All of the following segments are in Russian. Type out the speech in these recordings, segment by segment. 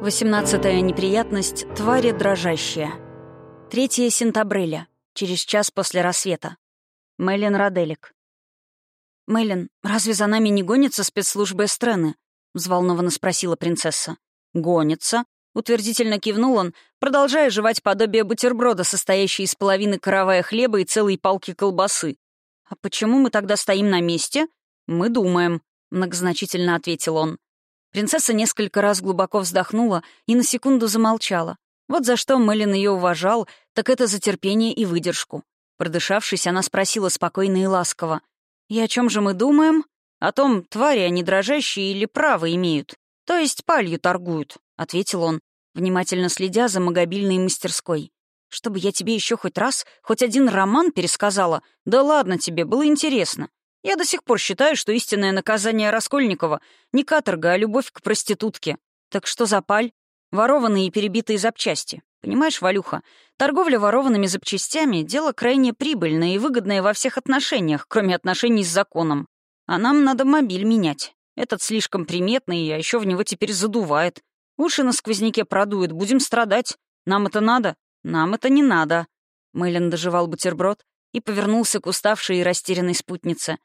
Восемнадцатая неприятность — твари дрожащая. Третье сентября, через час после рассвета. Мэлен Раделик. «Мэлен, разве за нами не гонится спецслужбы Эстрены?» — взволнованно спросила принцесса. «Гонится?» — утвердительно кивнул он, продолжая жевать подобие бутерброда, состоящий из половины каравая хлеба и целой палки колбасы. «А почему мы тогда стоим на месте?» «Мы думаем», — многозначительно ответил он. Принцесса несколько раз глубоко вздохнула и на секунду замолчала. Вот за что Мэлен ее уважал, так это за терпение и выдержку. Продышавшись, она спросила спокойно и ласково. «И о чем же мы думаем? О том, твари они дрожащие или право имеют. То есть палью торгуют», — ответил он, внимательно следя за магобильной мастерской. «Чтобы я тебе еще хоть раз, хоть один роман пересказала? Да ладно тебе, было интересно. Я до сих пор считаю, что истинное наказание Раскольникова не каторга, а любовь к проститутке. Так что за паль? Ворованные и перебитые запчасти. Понимаешь, Валюха, торговля ворованными запчастями — дело крайне прибыльное и выгодное во всех отношениях, кроме отношений с законом. А нам надо мобиль менять. Этот слишком приметный, а еще в него теперь задувает. Уши на сквозняке продует, будем страдать. Нам это надо? Нам это не надо. Мэйлен доживал бутерброд и повернулся к уставшей и растерянной спутнице.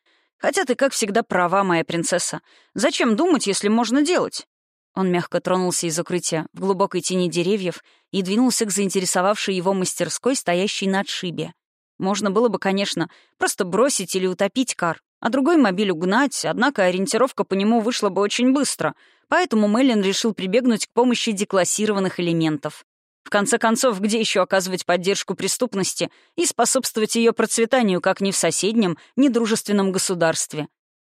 Хотя ты, как всегда, права, моя принцесса. Зачем думать, если можно делать?» Он мягко тронулся из укрытия в глубокой тени деревьев и двинулся к заинтересовавшей его мастерской, стоящей на отшибе. Можно было бы, конечно, просто бросить или утопить кар, а другой мобиль угнать, однако ориентировка по нему вышла бы очень быстро, поэтому Мэлен решил прибегнуть к помощи деклассированных элементов. В конце концов, где еще оказывать поддержку преступности и способствовать ее процветанию, как ни в соседнем, недружественном государстве?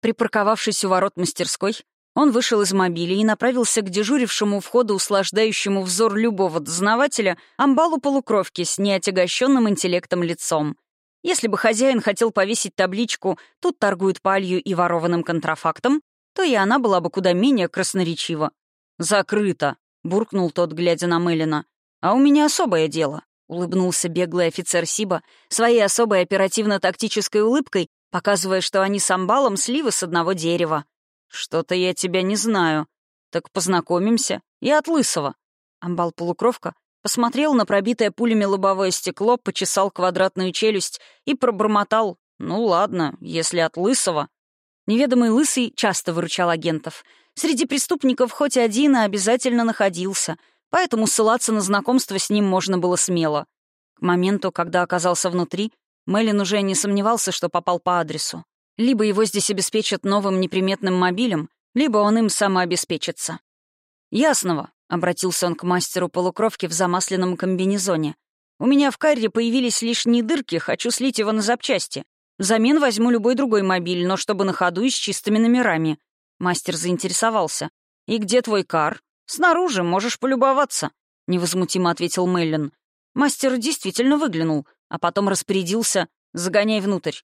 Припарковавшись у ворот мастерской, он вышел из мобиля и направился к дежурившему входу, услаждающему взор любого дознавателя, амбалу полукровки с неотягощенным интеллектом лицом. Если бы хозяин хотел повесить табличку «Тут торгуют палью и ворованным контрафактом», то и она была бы куда менее красноречива. «Закрыто», — буркнул тот, глядя на Мелина. «А у меня особое дело», — улыбнулся беглый офицер Сиба своей особой оперативно-тактической улыбкой, показывая, что они с амбалом сливы с одного дерева. «Что-то я тебя не знаю. Так познакомимся. Я от Лысого». Амбал-полукровка посмотрел на пробитое пулями лобовое стекло, почесал квадратную челюсть и пробормотал. «Ну ладно, если от Лысого». Неведомый Лысый часто выручал агентов. Среди преступников хоть один, а обязательно находился — поэтому ссылаться на знакомство с ним можно было смело. К моменту, когда оказался внутри, Мэлен уже не сомневался, что попал по адресу. Либо его здесь обеспечат новым неприметным мобилем, либо он им самообеспечится. «Ясного», — обратился он к мастеру полукровки в замасленном комбинезоне. «У меня в карре появились лишние дырки, хочу слить его на запчасти. Взамен возьму любой другой мобиль, но чтобы на ходу и с чистыми номерами». Мастер заинтересовался. «И где твой кар?» «Снаружи, можешь полюбоваться», — невозмутимо ответил Меллин. Мастер действительно выглянул, а потом распорядился «загоняй внутрь».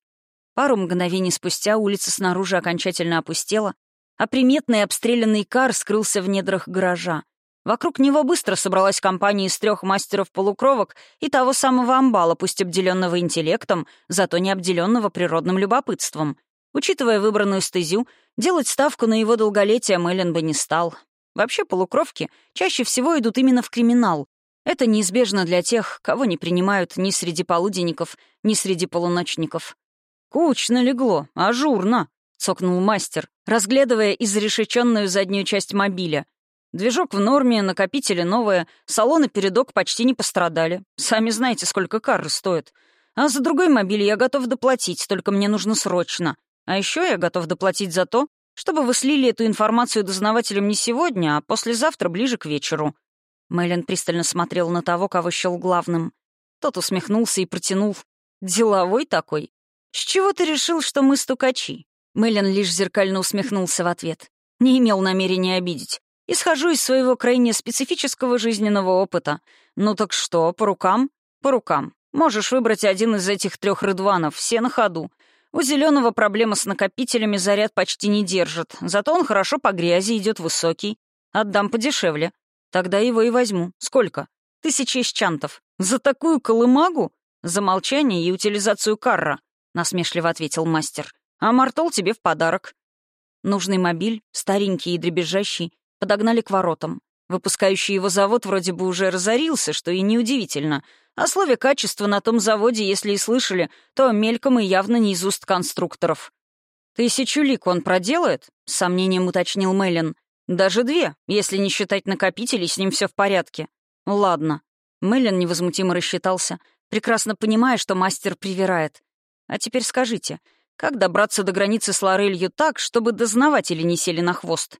Пару мгновений спустя улица снаружи окончательно опустела, а приметный обстрелянный кар скрылся в недрах гаража. Вокруг него быстро собралась компания из трех мастеров-полукровок и того самого амбала, пусть обделенного интеллектом, зато не обделенного природным любопытством. Учитывая выбранную стезю, делать ставку на его долголетие Мэлен бы не стал. Вообще полукровки чаще всего идут именно в криминал. Это неизбежно для тех, кого не принимают ни среди полуденников, ни среди полуночников. «Кучно легло, ажурно», — цокнул мастер, разглядывая изрешеченную заднюю часть мобиля. Движок в норме, накопители новые, салоны передок почти не пострадали. Сами знаете, сколько кары стоит. А за другой мобиль я готов доплатить, только мне нужно срочно. А еще я готов доплатить за то, чтобы вы слили эту информацию дознавателям не сегодня, а послезавтра ближе к вечеру». Мэлен пристально смотрел на того, кого счел главным. Тот усмехнулся и протянул. «Деловой такой? С чего ты решил, что мы стукачи?» Мэлен лишь зеркально усмехнулся в ответ. Не имел намерения обидеть. Исхожу из своего крайне специфического жизненного опыта. Ну так что, по рукам? По рукам. Можешь выбрать один из этих трех рыдванов, все на ходу. У зеленого проблема с накопителями заряд почти не держит, зато он хорошо по грязи идет высокий. Отдам подешевле. Тогда его и возьму. Сколько? Тысячи чантов. За такую колымагу? За молчание и утилизацию карра, насмешливо ответил мастер. А мартол тебе в подарок. Нужный мобиль, старенький и дребезжащий, подогнали к воротам. Выпускающий его завод вроде бы уже разорился, что и неудивительно. О слове качества на том заводе, если и слышали, то мельком и явно не из уст конструкторов. «Тысячу лик он проделает?» — с сомнением уточнил Мэлен. «Даже две, если не считать накопителей, с ним все в порядке». «Ладно». Мэлен невозмутимо рассчитался, прекрасно понимая, что мастер привирает. «А теперь скажите, как добраться до границы с Лорелью так, чтобы дознаватели не сели на хвост?»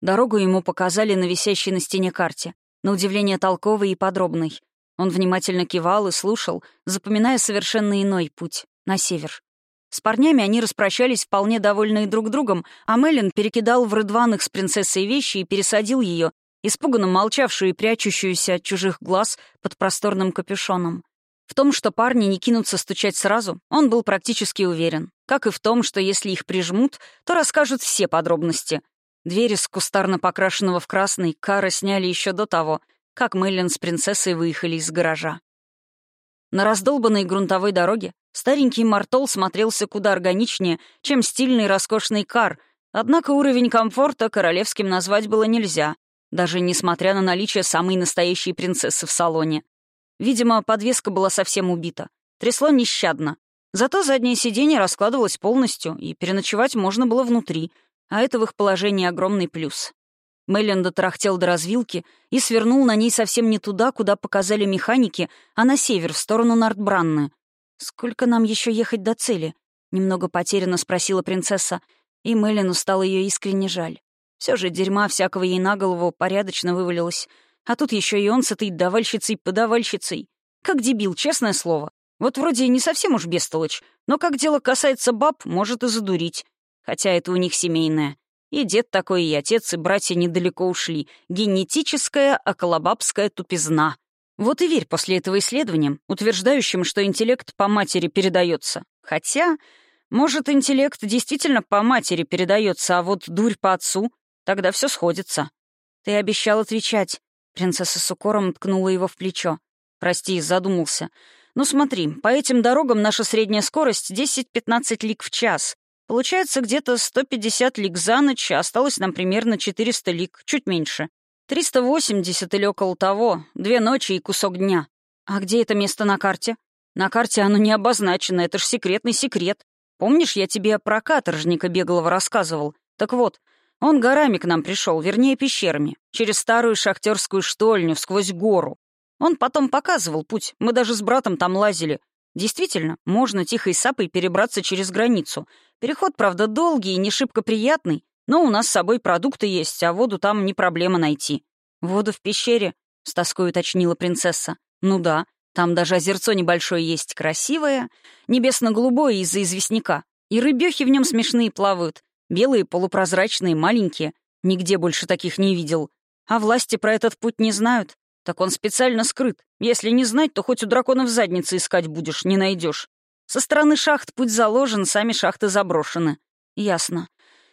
Дорогу ему показали на висящей на стене карте, на удивление толковой и подробной. Он внимательно кивал и слушал, запоминая совершенно иной путь — на север. С парнями они распрощались вполне довольные друг другом, а Меллин перекидал в рыдванах с принцессой вещи и пересадил ее, испуганно молчавшую и прячущуюся от чужих глаз под просторным капюшоном. В том, что парни не кинутся стучать сразу, он был практически уверен. Как и в том, что если их прижмут, то расскажут все подробности. Двери с кустарно покрашенного в красный Кара сняли еще до того, как Мэлен с принцессой выехали из гаража. На раздолбанной грунтовой дороге старенький Мартол смотрелся куда органичнее, чем стильный роскошный кар, однако уровень комфорта королевским назвать было нельзя, даже несмотря на наличие самой настоящей принцессы в салоне. Видимо, подвеска была совсем убита. Трясло нещадно. Зато заднее сиденье раскладывалось полностью, и переночевать можно было внутри — а это в их положении огромный плюс. Мэлен дотрахтел до развилки и свернул на ней совсем не туда, куда показали механики, а на север, в сторону Нортбранны. «Сколько нам еще ехать до цели?» — немного потерянно спросила принцесса, и Мэллену стало ее искренне жаль. Все же дерьма всякого ей на голову порядочно вывалилось. А тут еще и он с этой давальщицей-подавальщицей. Как дебил, честное слово. Вот вроде не совсем уж бестолочь, но как дело касается баб, может и задурить хотя это у них семейное. И дед такой, и отец, и братья недалеко ушли. Генетическая околобабская тупизна. Вот и верь после этого исследованиям, утверждающим, что интеллект по матери передается. Хотя, может, интеллект действительно по матери передается, а вот дурь по отцу, тогда все сходится. Ты обещал отвечать. Принцесса с укором ткнула его в плечо. Прости, задумался. Ну смотри, по этим дорогам наша средняя скорость 10-15 лиг в час. Получается где-то 150 лиг за ночь, а осталось нам примерно 400 лиг, чуть меньше. 380 или около того, две ночи и кусок дня. А где это место на карте? На карте оно не обозначено, это ж секретный секрет. Помнишь, я тебе про каторжника беглого рассказывал? Так вот, он горами к нам пришел, вернее, пещерами, через старую шахтерскую штольню, сквозь гору. Он потом показывал путь, мы даже с братом там лазили. Действительно, можно тихой сапой перебраться через границу. Переход, правда, долгий и не шибко приятный, но у нас с собой продукты есть, а воду там не проблема найти. «Воду в пещере?» — с тоской уточнила принцесса. «Ну да, там даже озерцо небольшое есть, красивое, небесно-голубое из-за известняка. И рыбёхи в нем смешные плавают, белые, полупрозрачные, маленькие. Нигде больше таких не видел. А власти про этот путь не знают. Так он специально скрыт. Если не знать, то хоть у дракона в заднице искать будешь, не найдешь. Со стороны шахт путь заложен, сами шахты заброшены. Ясно.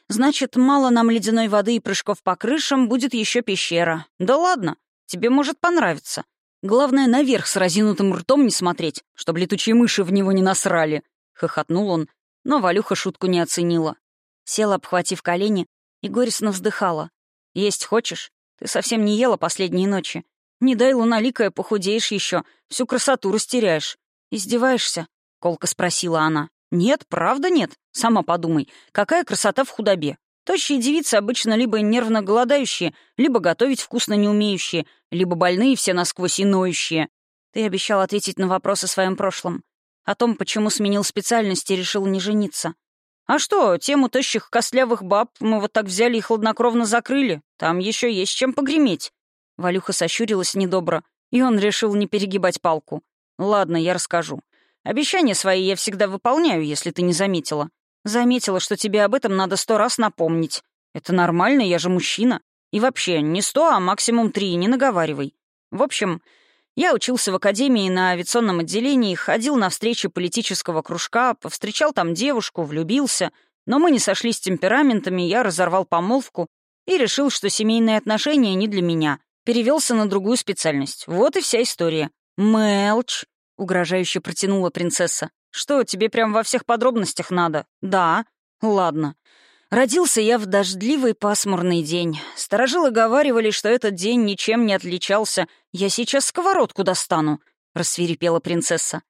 Значит, мало нам ледяной воды и прыжков по крышам, будет еще пещера. Да ладно, тебе может понравиться. Главное, наверх с разинутым ртом не смотреть, чтобы летучие мыши в него не насрали. Хохотнул он, но Валюха шутку не оценила. Села, обхватив колени, и горестно вздыхала. «Есть хочешь? Ты совсем не ела последние ночи. Не дай луналикая, похудеешь еще, всю красоту растеряешь. Издеваешься?» — колко спросила она. «Нет, правда нет. Сама подумай, какая красота в худобе. Тощие девицы обычно либо нервно голодающие, либо готовить вкусно не умеющие, либо больные все насквозь и ноющие. Ты обещал ответить на вопрос о своем прошлом. О том, почему сменил специальность и решил не жениться. А что, тему тощих костлявых баб мы вот так взяли и хладнокровно закрыли. Там еще есть чем погреметь. Валюха сощурилась недобро, и он решил не перегибать палку. «Ладно, я расскажу. Обещания свои я всегда выполняю, если ты не заметила. Заметила, что тебе об этом надо сто раз напомнить. Это нормально, я же мужчина. И вообще, не сто, а максимум три, не наговаривай. В общем, я учился в академии на авиационном отделении, ходил на встречи политического кружка, повстречал там девушку, влюбился, но мы не сошлись темпераментами, я разорвал помолвку и решил, что семейные отношения не для меня перевелся на другую специальность. Вот и вся история. «Мелч», — угрожающе протянула принцесса. «Что, тебе прям во всех подробностях надо?» «Да». «Ладно. Родился я в дождливый пасмурный день. Сторожилы говаривали, что этот день ничем не отличался. Я сейчас сковородку достану, — рассверепела принцесса.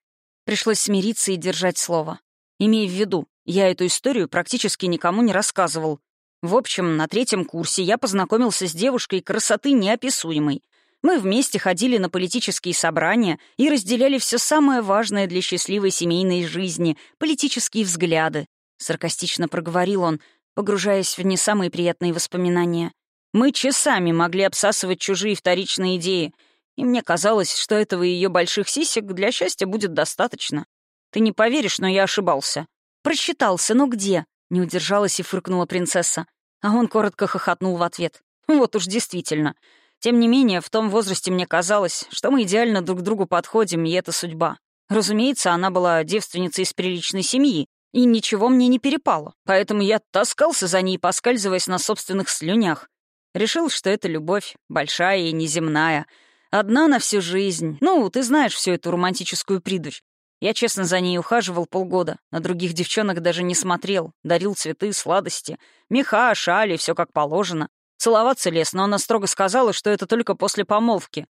Пришлось смириться и держать слово. Имей в виду, я эту историю практически никому не рассказывал. В общем, на третьем курсе я познакомился с девушкой красоты неописуемой. Мы вместе ходили на политические собрания и разделяли все самое важное для счастливой семейной жизни — политические взгляды. Саркастично проговорил он, погружаясь в не самые приятные воспоминания. Мы часами могли обсасывать чужие вторичные идеи, и мне казалось, что этого ее больших сисек для счастья будет достаточно. Ты не поверишь, но я ошибался. Просчитался, но где? Не удержалась и фыркнула принцесса. А он коротко хохотнул в ответ. Вот уж действительно. Тем не менее, в том возрасте мне казалось, что мы идеально друг к другу подходим, и это судьба. Разумеется, она была девственницей из приличной семьи, и ничего мне не перепало, поэтому я таскался за ней, поскальзываясь на собственных слюнях. Решил, что это любовь, большая и неземная. Одна на всю жизнь. Ну, ты знаешь всю эту романтическую придурь. Я честно за ней ухаживал полгода, на других девчонок даже не смотрел, дарил цветы, сладости, меха, шали, все как положено. Целоваться лез, но она строго сказала, что это только после помолвки.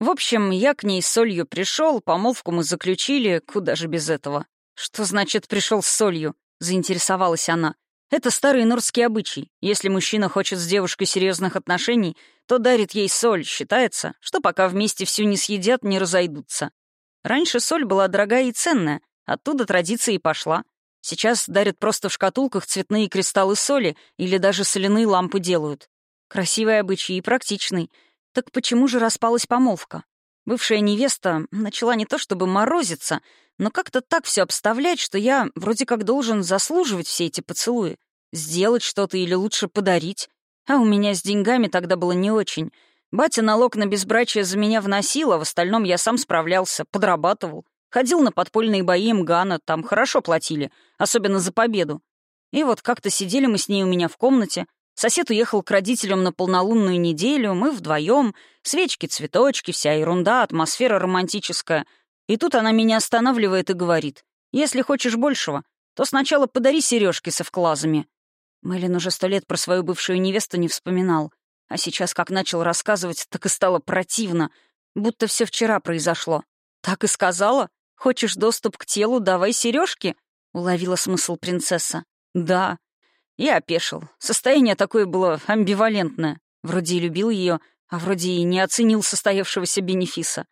В общем, я к ней с солью пришел, помолвку мы заключили, куда же без этого. Что значит «пришел с солью»? заинтересовалась она. Это старый норский обычай. Если мужчина хочет с девушкой серьезных отношений, то дарит ей соль. Считается, что пока вместе всю не съедят, не разойдутся. Раньше соль была дорогая и ценная, оттуда традиция и пошла. Сейчас дарят просто в шкатулках цветные кристаллы соли или даже соляные лампы делают. Красивый обычай и практичный. Так почему же распалась помолвка? Бывшая невеста начала не то чтобы морозиться, но как-то так все обставлять, что я вроде как должен заслуживать все эти поцелуи. Сделать что-то или лучше подарить. А у меня с деньгами тогда было не очень — Батя налог на безбрачие за меня вносил, а в остальном я сам справлялся, подрабатывал. Ходил на подпольные бои МГАНа, там хорошо платили, особенно за победу. И вот как-то сидели мы с ней у меня в комнате, сосед уехал к родителям на полнолунную неделю, мы вдвоем, свечки, цветочки, вся ерунда, атмосфера романтическая. И тут она меня останавливает и говорит, если хочешь большего, то сначала подари сережки со вклазами. Мэлен уже сто лет про свою бывшую невесту не вспоминал. А сейчас, как начал рассказывать, так и стало противно, будто все вчера произошло. «Так и сказала? Хочешь доступ к телу, давай сережки? уловила смысл принцесса. «Да». Я опешил. Состояние такое было амбивалентное. Вроде и любил ее, а вроде и не оценил состоявшегося бенефиса.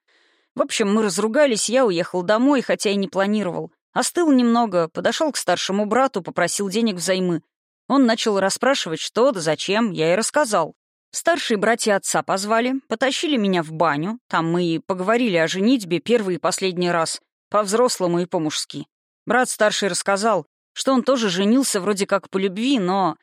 В общем, мы разругались, я уехал домой, хотя и не планировал. Остыл немного, подошел к старшему брату, попросил денег взаймы. Он начал расспрашивать, что да зачем, я и рассказал. Старшие братья отца позвали, потащили меня в баню. Там мы и поговорили о женитьбе первый и последний раз, по-взрослому и по-мужски. Брат старший рассказал, что он тоже женился вроде как по любви, но...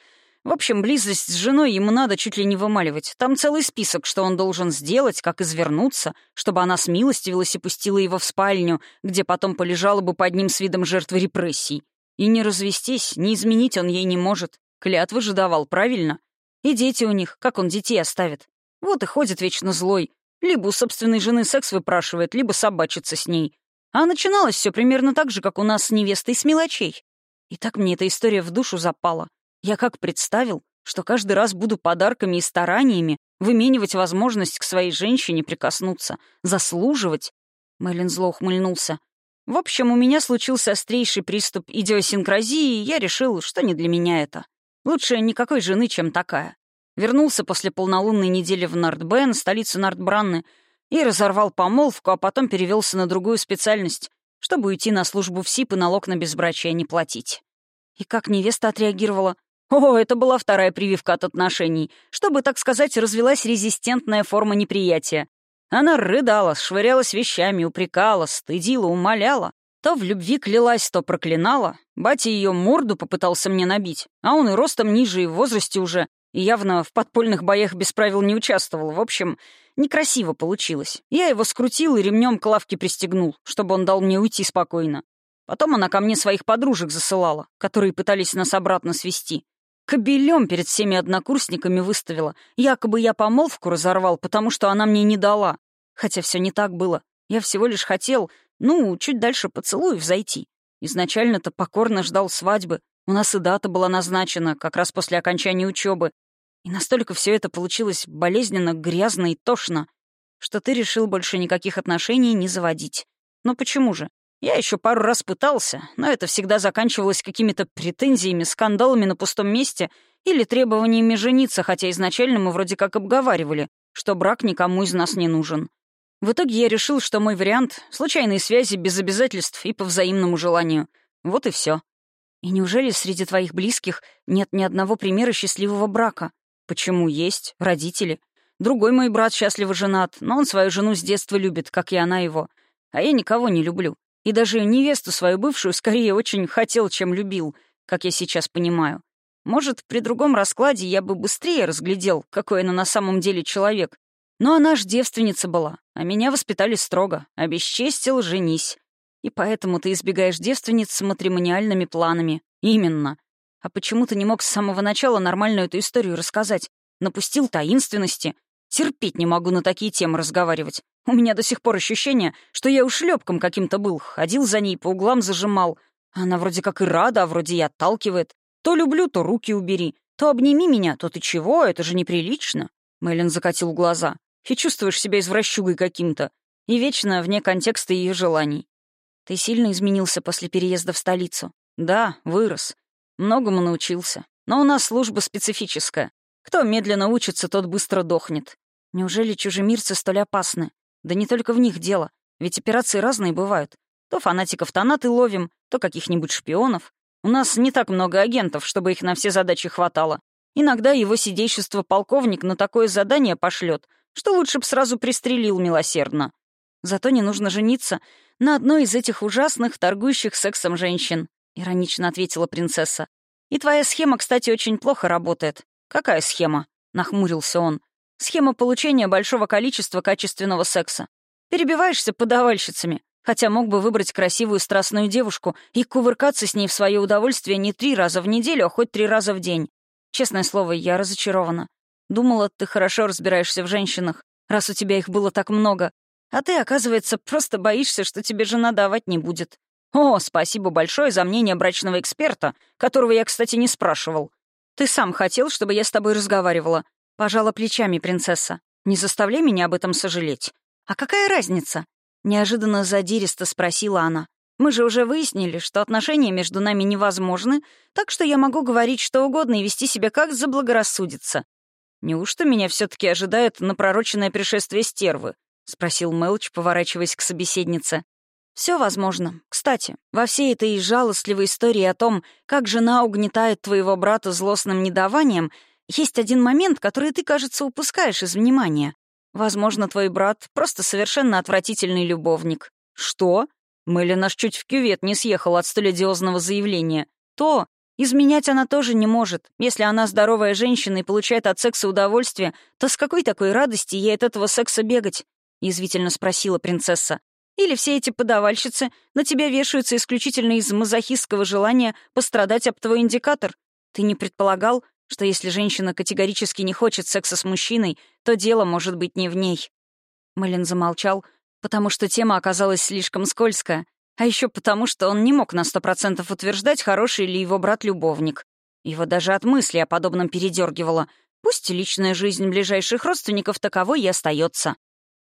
В общем, близость с женой ему надо чуть ли не вымаливать. Там целый список, что он должен сделать, как извернуться, чтобы она смилостивилась и пустила его в спальню, где потом полежала бы под ним с видом жертвы репрессий. И не развестись, не изменить он ей не может. Клятвы же давал, правильно? И дети у них, как он детей оставит. Вот и ходит вечно злой. Либо у собственной жены секс выпрашивает, либо собачится с ней. А начиналось все примерно так же, как у нас с невестой с мелочей. И так мне эта история в душу запала. Я как представил, что каждый раз буду подарками и стараниями выменивать возможность к своей женщине прикоснуться, заслуживать. Мэлен зло ухмыльнулся. В общем, у меня случился острейший приступ идиосинкразии, и я решил, что не для меня это. Лучше никакой жены, чем такая. Вернулся после полнолунной недели в Нортбен, столицу Нортбранны, и разорвал помолвку, а потом перевелся на другую специальность, чтобы уйти на службу в СИП и налог на безбрачие не платить. И как невеста отреагировала? О, это была вторая прививка от отношений, чтобы, так сказать, развелась резистентная форма неприятия. Она рыдала, швырялась вещами, упрекала, стыдила, умоляла. То в любви клялась, то проклинала. Батя ее морду попытался мне набить, а он и ростом ниже, и в возрасте уже, и явно в подпольных боях без правил не участвовал. В общем, некрасиво получилось. Я его скрутил и ремнем к лавке пристегнул, чтобы он дал мне уйти спокойно. Потом она ко мне своих подружек засылала, которые пытались нас обратно свести. Кобелем перед всеми однокурсниками выставила. Якобы я помолвку разорвал, потому что она мне не дала. Хотя все не так было. Я всего лишь хотел, ну, чуть дальше поцелуев зайти. Изначально-то покорно ждал свадьбы. У нас и дата была назначена, как раз после окончания учебы. И настолько все это получилось болезненно, грязно и тошно, что ты решил больше никаких отношений не заводить. Но почему же? Я еще пару раз пытался, но это всегда заканчивалось какими-то претензиями, скандалами на пустом месте или требованиями жениться, хотя изначально мы вроде как обговаривали, что брак никому из нас не нужен. В итоге я решил, что мой вариант — случайные связи без обязательств и по взаимному желанию. Вот и все. И неужели среди твоих близких нет ни одного примера счастливого брака? Почему есть? Родители. Другой мой брат счастливо женат, но он свою жену с детства любит, как и она его. А я никого не люблю. И даже невесту свою бывшую скорее очень хотел, чем любил, как я сейчас понимаю. Может, при другом раскладе я бы быстрее разглядел, какой она на самом деле человек. Но она ж девственница была, а меня воспитали строго. Обесчестил — женись. И поэтому ты избегаешь девственниц с матримониальными планами. Именно. А почему ты не мог с самого начала нормальную эту историю рассказать? Напустил таинственности. Терпеть не могу на такие темы разговаривать. У меня до сих пор ощущение, что я ушлепком каким-то был. Ходил за ней, по углам зажимал. Она вроде как и рада, а вроде и отталкивает. То люблю, то руки убери. То обними меня, то ты чего, это же неприлично. Мэлен закатил глаза. И чувствуешь себя извращугой каким-то. И вечно вне контекста ее желаний. Ты сильно изменился после переезда в столицу? Да, вырос. Многому научился. Но у нас служба специфическая. Кто медленно учится, тот быстро дохнет. Неужели чужемирцы столь опасны? Да не только в них дело. Ведь операции разные бывают. То фанатиков тонаты ловим, то каких-нибудь шпионов. У нас не так много агентов, чтобы их на все задачи хватало. Иногда его сидейшество полковник на такое задание пошлет, что лучше б сразу пристрелил милосердно. Зато не нужно жениться на одной из этих ужасных, торгующих сексом женщин», — иронично ответила принцесса. «И твоя схема, кстати, очень плохо работает». «Какая схема?» — нахмурился он. «Схема получения большого количества качественного секса. Перебиваешься подавальщицами, хотя мог бы выбрать красивую страстную девушку и кувыркаться с ней в свое удовольствие не три раза в неделю, а хоть три раза в день. Честное слово, я разочарована. Думала, ты хорошо разбираешься в женщинах, раз у тебя их было так много. А ты, оказывается, просто боишься, что тебе жена давать не будет. О, спасибо большое за мнение брачного эксперта, которого я, кстати, не спрашивал. Ты сам хотел, чтобы я с тобой разговаривала. Пожала плечами принцесса. Не заставляй меня об этом сожалеть. А какая разница? Неожиданно задиристо спросила она. Мы же уже выяснили, что отношения между нами невозможны, так что я могу говорить что угодно и вести себя как заблагорассудится. Неужто меня все таки ожидает напророченное пришествие стервы? — спросил Мелч, поворачиваясь к собеседнице. Все возможно. Кстати, во всей этой жалостливой истории о том, как жена угнетает твоего брата злостным недаванием, есть один момент, который ты, кажется, упускаешь из внимания. Возможно, твой брат — просто совершенно отвратительный любовник. Что? Мэлли наш чуть в кювет не съехал от столь одиозного заявления. То, изменять она тоже не может. Если она здоровая женщина и получает от секса удовольствие, то с какой такой радости ей от этого секса бегать? — язвительно спросила принцесса. «Или все эти подавальщицы на тебя вешаются исключительно из мазохистского желания пострадать об твой индикатор? Ты не предполагал, что если женщина категорически не хочет секса с мужчиной, то дело может быть не в ней?» Мэлен замолчал, потому что тема оказалась слишком скользкая, а еще потому, что он не мог на сто процентов утверждать, хороший ли его брат-любовник. Его даже от мысли о подобном передергивало. Пусть личная жизнь ближайших родственников таковой и остается.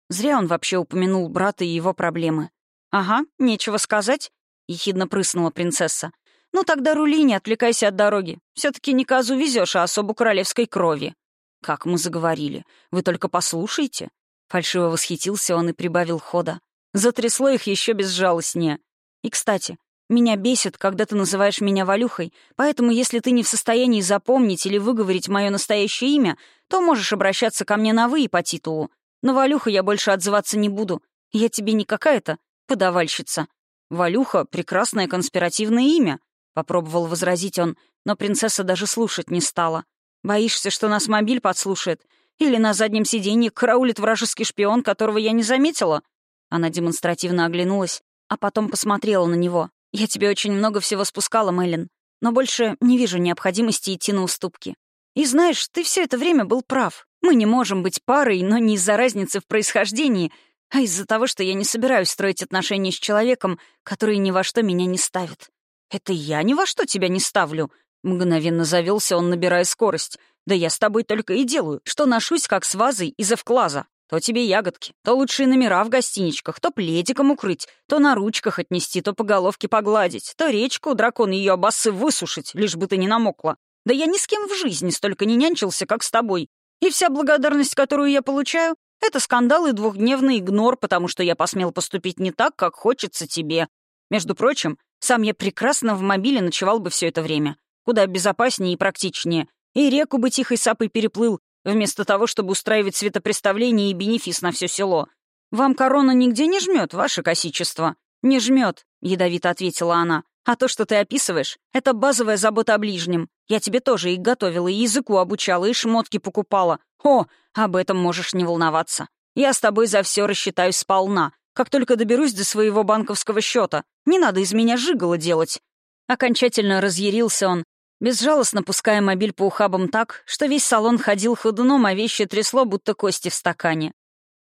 Зря он вообще упомянул брата и его проблемы. «Ага, нечего сказать», — ехидно прыснула принцесса. «Ну тогда рули, не отвлекайся от дороги. все таки не казу везешь, а особу королевской крови». «Как мы заговорили. Вы только послушайте». Фальшиво восхитился он и прибавил хода. Затрясло их еще безжалостнее. И, кстати, меня бесит, когда ты называешь меня Валюхой, поэтому если ты не в состоянии запомнить или выговорить мое настоящее имя, то можешь обращаться ко мне на «вы» и по титулу. На Валюху я больше отзываться не буду. Я тебе не какая-то подавальщица. Валюха — прекрасное конспиративное имя», — попробовал возразить он, но принцесса даже слушать не стала. «Боишься, что нас мобиль подслушает? Или на заднем сиденье караулит вражеский шпион, которого я не заметила?» Она демонстративно оглянулась, а потом посмотрела на него. «Я тебе очень много всего спускала, Мэлен, но больше не вижу необходимости идти на уступки. И знаешь, ты все это время был прав. Мы не можем быть парой, но не из-за разницы в происхождении, а из-за того, что я не собираюсь строить отношения с человеком, который ни во что меня не ставит. «Это я ни во что тебя не ставлю!» Мгновенно завелся он, набирая скорость. «Да я с тобой только и делаю, что ношусь как с вазой из эвклаза. То тебе ягодки, то лучшие номера в гостиничках, то пледиком укрыть, то на ручках отнести, то по головке погладить, то речку дракон ее обосы высушить, лишь бы ты не намокла. Да я ни с кем в жизни столько не нянчился, как с тобой. И вся благодарность, которую я получаю, это скандал и двухдневный игнор, потому что я посмел поступить не так, как хочется тебе. Между прочим, сам я прекрасно в мобиле ночевал бы все это время. Куда безопаснее и практичнее. И реку бы тихой сапой переплыл, вместо того, чтобы устраивать светопреставление и бенефис на все село. «Вам корона нигде не жмет, ваше косичество?» «Не жмет», — ядовито ответила она. «А то, что ты описываешь, это базовая забота о ближнем. Я тебе тоже их готовила, и языку обучала, и шмотки покупала. О, об этом можешь не волноваться. Я с тобой за все рассчитаюсь сполна, как только доберусь до своего банковского счета. Не надо из меня жигало делать». Окончательно разъярился он, безжалостно пуская мобиль по ухабам так, что весь салон ходил ходуном, а вещи трясло, будто кости в стакане.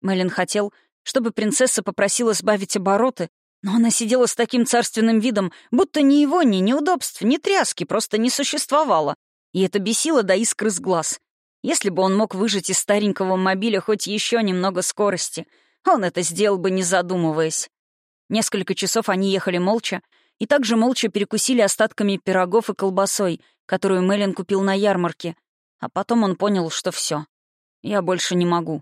Мэлен хотел, чтобы принцесса попросила сбавить обороты, но она сидела с таким царственным видом, будто ни его, ни неудобств, ни тряски просто не существовало. И это бесило до искры с глаз. Если бы он мог выжать из старенького мобиля хоть еще немного скорости, он это сделал бы, не задумываясь. Несколько часов они ехали молча, и также молча перекусили остатками пирогов и колбасой, которую Мэлен купил на ярмарке. А потом он понял, что все. Я больше не могу.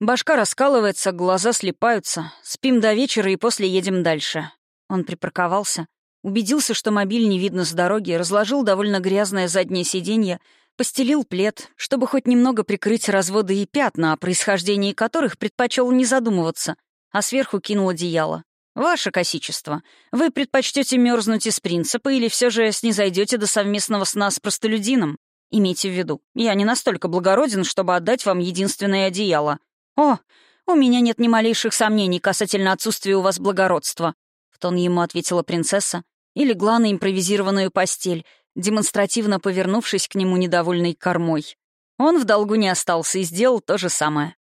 Башка раскалывается, глаза слепаются. Спим до вечера и после едем дальше. Он припарковался, убедился, что мобиль не видно с дороги, разложил довольно грязное заднее сиденье, постелил плед, чтобы хоть немного прикрыть разводы и пятна, о происхождении которых предпочел не задумываться, а сверху кинул одеяло. «Ваше косичество, вы предпочтете мерзнуть из принципа или все же снизойдете до совместного сна с простолюдином? Имейте в виду, я не настолько благороден, чтобы отдать вам единственное одеяло. О, у меня нет ни малейших сомнений касательно отсутствия у вас благородства», — в тон ему ответила принцесса и легла на импровизированную постель, демонстративно повернувшись к нему недовольной кормой. Он в долгу не остался и сделал то же самое.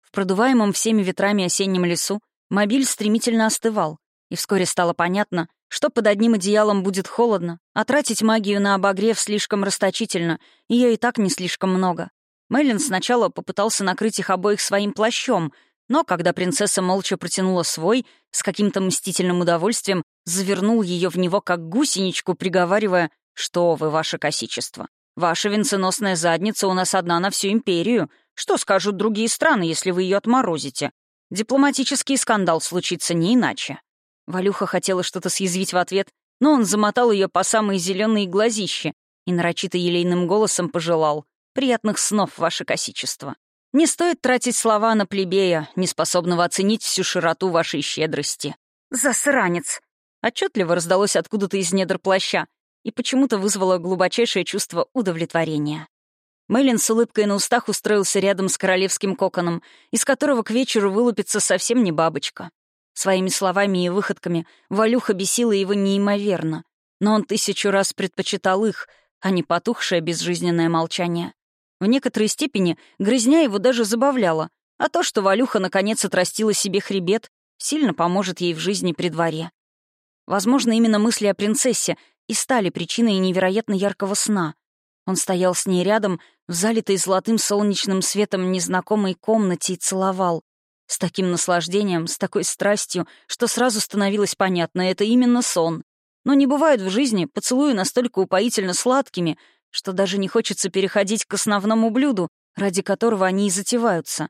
В продуваемом всеми ветрами осеннем лесу Мобиль стремительно остывал, и вскоре стало понятно, что под одним одеялом будет холодно, а тратить магию на обогрев слишком расточительно, ее и так не слишком много. Мэлен сначала попытался накрыть их обоих своим плащом, но когда принцесса молча протянула свой, с каким-то мстительным удовольствием завернул ее в него как гусеничку, приговаривая «Что вы, ваше косичество? Ваша венценосная задница у нас одна на всю империю. Что скажут другие страны, если вы ее отморозите? Дипломатический скандал случится не иначе. Валюха хотела что-то съязвить в ответ, но он замотал ее по самые зеленые глазищи и нарочито елейным голосом пожелал «Приятных снов, ваше косичество». Не стоит тратить слова на плебея, неспособного оценить всю широту вашей щедрости. «Засранец!» Отчетливо раздалось откуда-то из недр плаща и почему-то вызвало глубочайшее чувство удовлетворения. Мэлен с улыбкой на устах устроился рядом с королевским коконом, из которого к вечеру вылупится совсем не бабочка. Своими словами и выходками Валюха бесила его неимоверно, но он тысячу раз предпочитал их, а не потухшее безжизненное молчание. В некоторой степени грызня его даже забавляла, а то, что Валюха наконец отрастила себе хребет, сильно поможет ей в жизни при дворе. Возможно, именно мысли о принцессе и стали причиной невероятно яркого сна. Он стоял с ней рядом, в залитой золотым солнечным светом незнакомой комнате и целовал. С таким наслаждением, с такой страстью, что сразу становилось понятно, это именно сон. Но не бывает в жизни поцелуи настолько упоительно сладкими, что даже не хочется переходить к основному блюду, ради которого они и затеваются.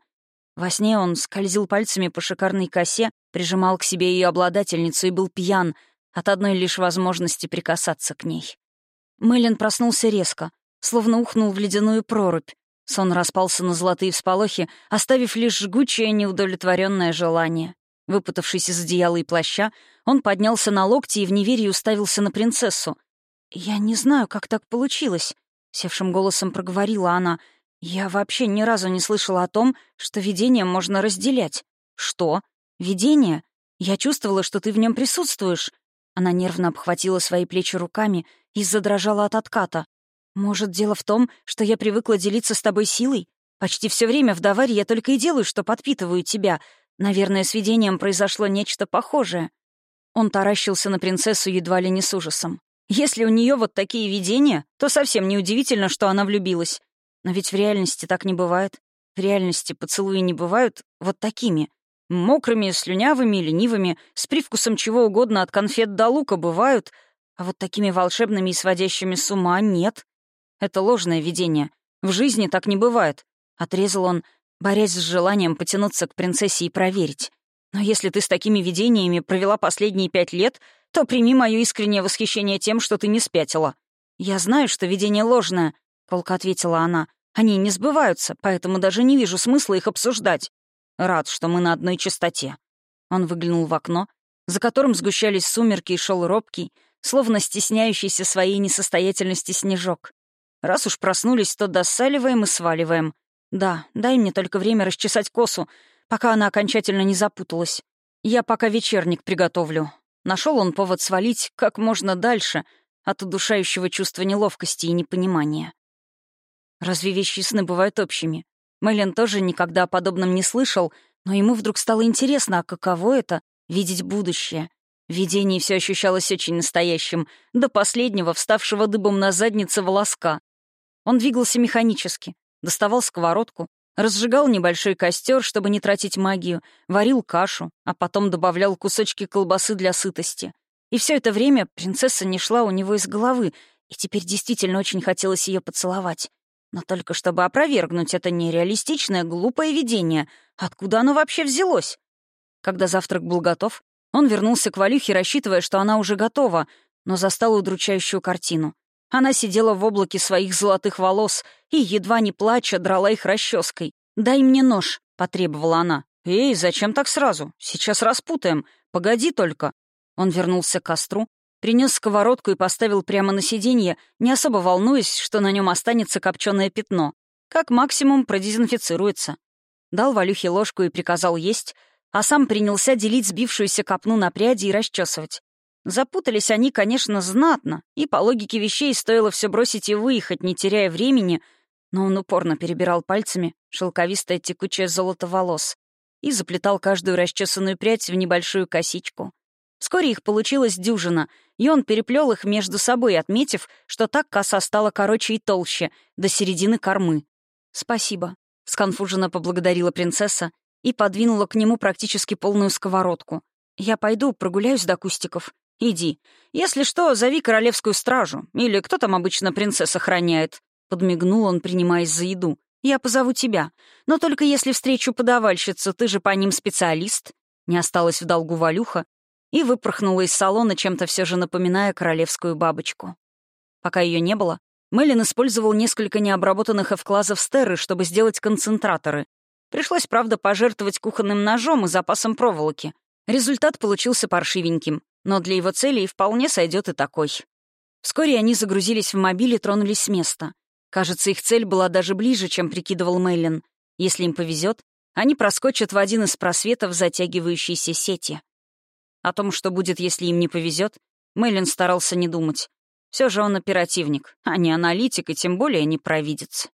Во сне он скользил пальцами по шикарной косе, прижимал к себе ее обладательницу и был пьян от одной лишь возможности прикасаться к ней. Мэлен проснулся резко, словно ухнул в ледяную прорубь. Сон распался на золотые всполохи, оставив лишь жгучее неудовлетворенное желание. Выпутавшись из одеяла и плаща, он поднялся на локти и в неверии уставился на принцессу. «Я не знаю, как так получилось», — севшим голосом проговорила она. «Я вообще ни разу не слышала о том, что видение можно разделять». «Что? Видение? Я чувствовала, что ты в нем присутствуешь». Она нервно обхватила свои плечи руками и задрожала от отката. «Может, дело в том, что я привыкла делиться с тобой силой? Почти все время в Даваре я только и делаю, что подпитываю тебя. Наверное, с видением произошло нечто похожее». Он таращился на принцессу едва ли не с ужасом. Если у нее вот такие видения, то совсем неудивительно, что она влюбилась. Но ведь в реальности так не бывает. В реальности поцелуи не бывают вот такими. Мокрыми, слюнявыми, ленивыми, с привкусом чего угодно от конфет до лука бывают, а вот такими волшебными и сводящими с ума нет. Это ложное видение. В жизни так не бывает. Отрезал он, борясь с желанием потянуться к принцессе и проверить. Но если ты с такими видениями провела последние пять лет, то прими мое искреннее восхищение тем, что ты не спятила. Я знаю, что видение ложное, — колко ответила она. Они не сбываются, поэтому даже не вижу смысла их обсуждать. Рад, что мы на одной частоте. Он выглянул в окно, за которым сгущались сумерки и шел робкий, словно стесняющийся своей несостоятельности снежок. Раз уж проснулись, то досаливаем и сваливаем. Да, дай мне только время расчесать косу, пока она окончательно не запуталась. Я пока вечерник приготовлю. Нашел он повод свалить как можно дальше от удушающего чувства неловкости и непонимания. Разве вещи сны бывают общими? Мэлен тоже никогда о подобном не слышал, но ему вдруг стало интересно, а каково это — видеть будущее. Видение все ощущалось очень настоящим, до последнего, вставшего дыбом на заднице волоска. Он двигался механически, доставал сковородку, разжигал небольшой костер, чтобы не тратить магию, варил кашу, а потом добавлял кусочки колбасы для сытости. И все это время принцесса не шла у него из головы, и теперь действительно очень хотелось ее поцеловать. Но только чтобы опровергнуть это нереалистичное, глупое видение, откуда оно вообще взялось? Когда завтрак был готов, он вернулся к Валюхе, рассчитывая, что она уже готова, но застал удручающую картину. Она сидела в облаке своих золотых волос и, едва не плача, драла их расческой. «Дай мне нож», — потребовала она. «Эй, зачем так сразу? Сейчас распутаем. Погоди только». Он вернулся к костру, принес сковородку и поставил прямо на сиденье, не особо волнуясь, что на нем останется копченое пятно. Как максимум продезинфицируется. Дал Валюхе ложку и приказал есть, а сам принялся делить сбившуюся копну на пряди и расчесывать. Запутались они, конечно, знатно, и по логике вещей стоило все бросить и выехать, не теряя времени, но он упорно перебирал пальцами шелковистое текучее золото волос и заплетал каждую расчесанную прядь в небольшую косичку. Вскоре их получилось дюжина, и он переплел их между собой, отметив, что так коса стала короче и толще, до середины кормы. «Спасибо», — сконфуженно поблагодарила принцесса и подвинула к нему практически полную сковородку. «Я пойду прогуляюсь до кустиков. Иди. Если что, зови королевскую стражу. Или кто там обычно принцесс охраняет?» Подмигнул он, принимаясь за еду. «Я позову тебя. Но только если встречу подавальщицу, ты же по ним специалист». Не осталось в долгу Валюха и выпорхнула из салона, чем-то все же напоминая королевскую бабочку. Пока ее не было, Мэлен использовал несколько необработанных эвклазов стеры, чтобы сделать концентраторы. Пришлось, правда, пожертвовать кухонным ножом и запасом проволоки. Результат получился паршивеньким но для его целей вполне сойдет и такой. Вскоре они загрузились в мобиль и тронулись с места. Кажется, их цель была даже ближе, чем прикидывал Мейлин. Если им повезет, они проскочат в один из просветов затягивающейся сети. О том, что будет, если им не повезет, Мейлин старался не думать. Все же он оперативник, а не аналитик и тем более не провидец.